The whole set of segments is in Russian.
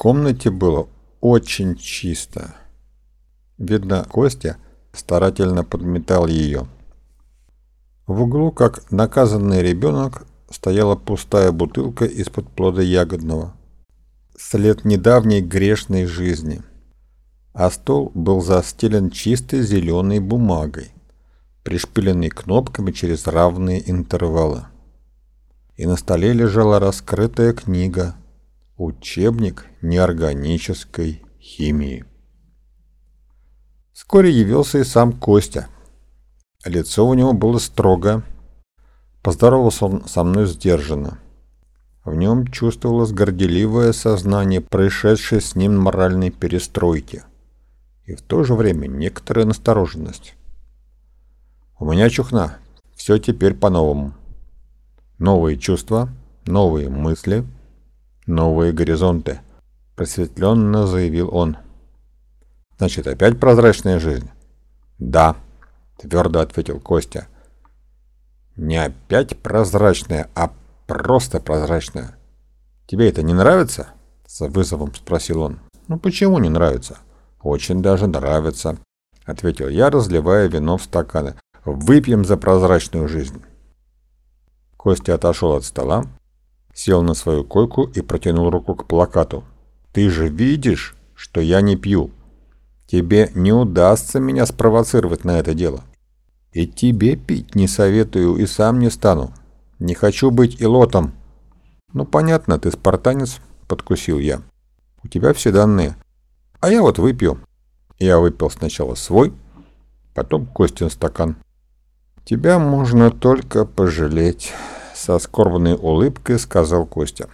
комнате было очень чисто. Видно, Костя старательно подметал ее. В углу, как наказанный ребенок, стояла пустая бутылка из-под плода ягодного. След недавней грешной жизни. А стол был застелен чистой зеленой бумагой, пришпиленной кнопками через равные интервалы. И на столе лежала раскрытая книга «Учебник неорганической химии». Вскоре явился и сам Костя. Лицо у него было строго. Поздоровался он со мной сдержанно. В нем чувствовалось горделивое сознание происшедшей с ним моральной перестройки. И в то же время некоторая настороженность. «У меня чухна. Все теперь по-новому. Новые чувства, новые мысли, новые горизонты», просветленно заявил он. Значит, опять прозрачная жизнь? Да, твердо ответил Костя. Не опять прозрачная, а просто прозрачная. Тебе это не нравится? С вызовом спросил он. Ну почему не нравится? Очень даже нравится, ответил я, разливая вино в стаканы. Выпьем за прозрачную жизнь. Костя отошел от стола, сел на свою койку и протянул руку к плакату. «Ты же видишь, что я не пью!» Тебе не удастся меня спровоцировать на это дело. И тебе пить не советую и сам не стану. Не хочу быть илотом. Ну, понятно, ты спартанец, подкусил я. У тебя все данные. А я вот выпью. Я выпил сначала свой, потом Костин стакан. Тебя можно только пожалеть, со скорбной улыбкой сказал Костя.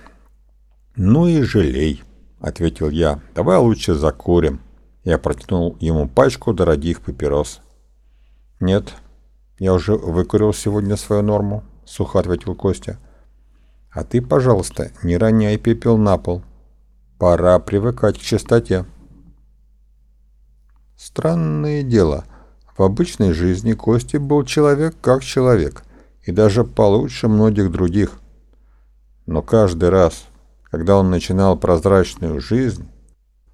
Ну и жалей, ответил я. Давай лучше закурим. Я протянул ему пачку дорогих папирос. «Нет, я уже выкурил сегодня свою норму», — сухо ответил Костя. «А ты, пожалуйста, не роняй пепел на пол. Пора привыкать к чистоте». Странное дело. В обычной жизни Костя был человек как человек, и даже получше многих других. Но каждый раз, когда он начинал прозрачную жизнь,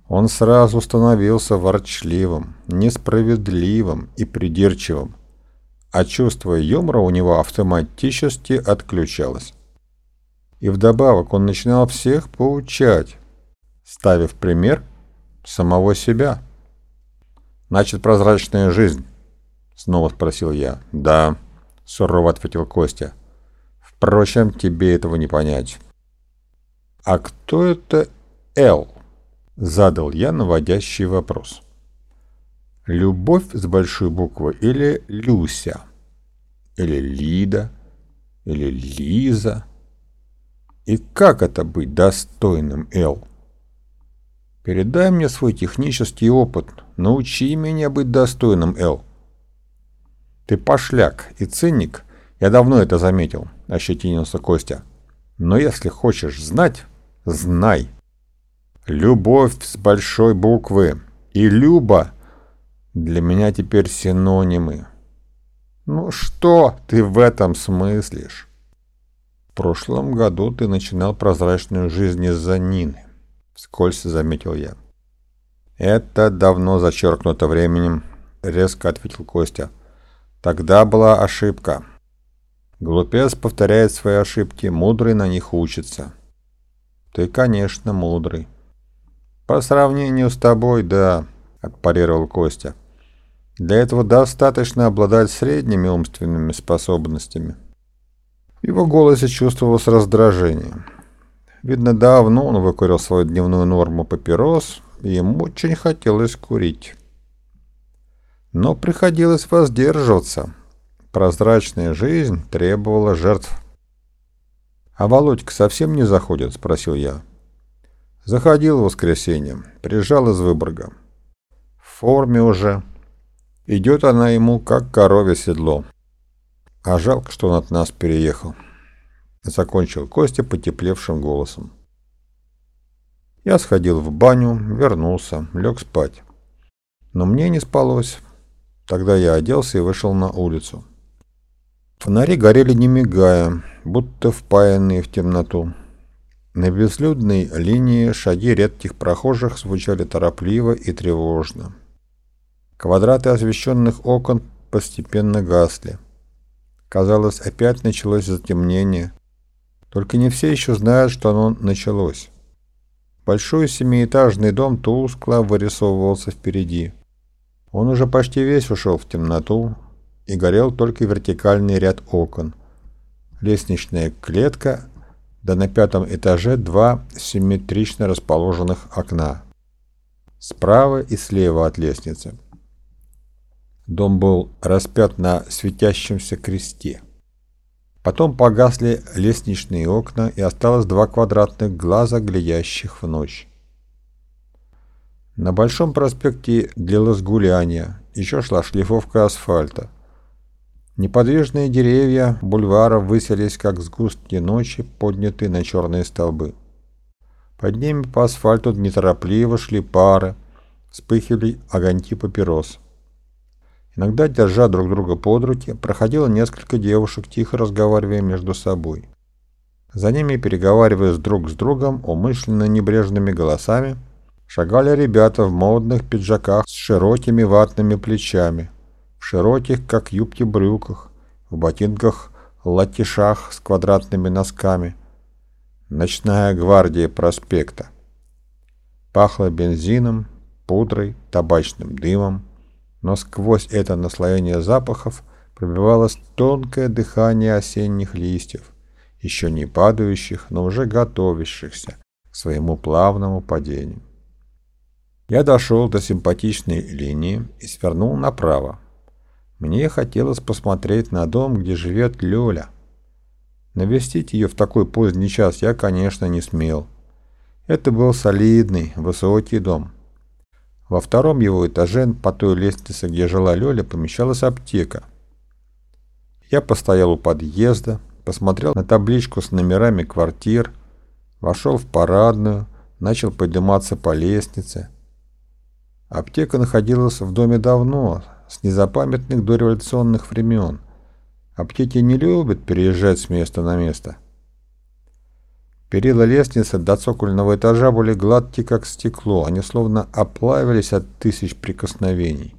он сразу становился ворчливым, несправедливым и придирчивым, а чувство юмора у него автоматически отключалось. И вдобавок он начинал всех поучать, ставив пример самого себя. «Значит, прозрачная жизнь?» — снова спросил я. «Да», — сурово ответил Костя. «Впрочем, тебе этого не понять». «А кто это Эл?» Задал я наводящий вопрос. Любовь с большой буквы или Люся? Или Лида? Или Лиза? И как это быть достойным, Эл? Передай мне свой технический опыт. Научи меня быть достойным, Эл. Ты пошляк и циник. Я давно это заметил, ощетинился Костя. Но если хочешь знать, знай. Любовь с большой буквы и Люба для меня теперь синонимы. Ну что ты в этом смыслишь? В прошлом году ты начинал прозрачную жизнь из-за Нины, вскользь заметил я. Это давно зачеркнуто временем, резко ответил Костя. Тогда была ошибка. Глупец повторяет свои ошибки, мудрый на них учится. Ты, конечно, мудрый. «По сравнению с тобой, да», — отпарировал Костя. «Для этого достаточно обладать средними умственными способностями». В его голосе чувствовалось раздражение. Видно, давно он выкурил свою дневную норму папирос, и ему очень хотелось курить. Но приходилось воздерживаться. Прозрачная жизнь требовала жертв. «А Володька совсем не заходит?» — спросил я. Заходил в воскресенье, приезжал из Выборга. В форме уже. Идет она ему, как корове седло. А жалко, что он от нас переехал. Закончил Костя потеплевшим голосом. Я сходил в баню, вернулся, лег спать. Но мне не спалось. Тогда я оделся и вышел на улицу. Фонари горели не мигая, будто впаянные в темноту. На безлюдной линии шаги редких прохожих звучали торопливо и тревожно. Квадраты освещенных окон постепенно гасли. Казалось, опять началось затемнение. Только не все еще знают, что оно началось. Большой семиэтажный дом тускло вырисовывался впереди. Он уже почти весь ушел в темноту, и горел только вертикальный ряд окон. Лестничная клетка да на пятом этаже два симметрично расположенных окна. Справа и слева от лестницы. Дом был распят на светящемся кресте. Потом погасли лестничные окна, и осталось два квадратных глаза, глядящих в ночь. На Большом проспекте длилось гуляние, еще шла шлифовка асфальта. Неподвижные деревья бульвара выселись, как сгустки ночи, поднятые на черные столбы. Под ними по асфальту неторопливо шли пары, вспыхивали огоньки папирос. Иногда, держа друг друга под руки, проходило несколько девушек, тихо разговаривая между собой. За ними, переговариваясь друг с другом умышленно небрежными голосами, шагали ребята в модных пиджаках с широкими ватными плечами, в широких, как юбки, брюках, в ботинках-латишах с квадратными носками. Ночная гвардия проспекта. Пахло бензином, пудрой, табачным дымом, но сквозь это наслоение запахов пробивалось тонкое дыхание осенних листьев, еще не падающих, но уже готовящихся к своему плавному падению. Я дошел до симпатичной линии и свернул направо, мне хотелось посмотреть на дом, где живет Лёля. Навестить ее в такой поздний час я, конечно, не смел. Это был солидный, высокий дом. Во втором его этаже, по той лестнице, где жила Лёля, помещалась аптека. Я постоял у подъезда, посмотрел на табличку с номерами квартир, вошел в парадную, начал подниматься по лестнице. Аптека находилась в доме давно, с незапамятных дореволюционных времен. Аптеки не любят переезжать с места на место. Перила лестницы до цокольного этажа были гладкие, как стекло, они словно оплавились от тысяч прикосновений.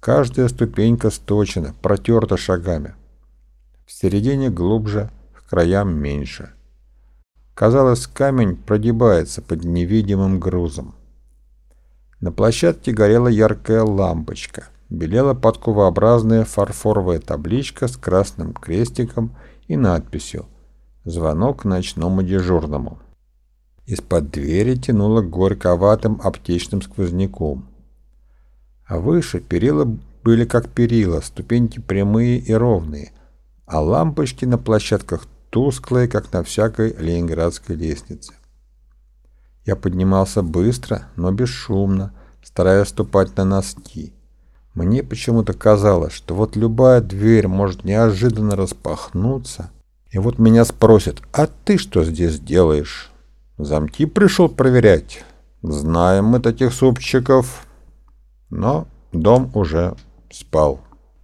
Каждая ступенька сточена, протерта шагами. В середине глубже, к краям меньше. Казалось, камень прогибается под невидимым грузом. На площадке горела яркая лампочка белела подковообразная фарфоровая табличка с красным крестиком и надписью «Звонок ночному дежурному». Из-под двери тянуло горьковатым аптечным сквозняком. А выше перила были как перила, ступеньки прямые и ровные, а лампочки на площадках тусклые, как на всякой ленинградской лестнице. Я поднимался быстро, но бесшумно, стараясь ступать на носки. Мне почему-то казалось, что вот любая дверь может неожиданно распахнуться, и вот меня спросят, а ты что здесь делаешь? Замки пришел проверять. Знаем мы таких супчиков. Но дом уже спал.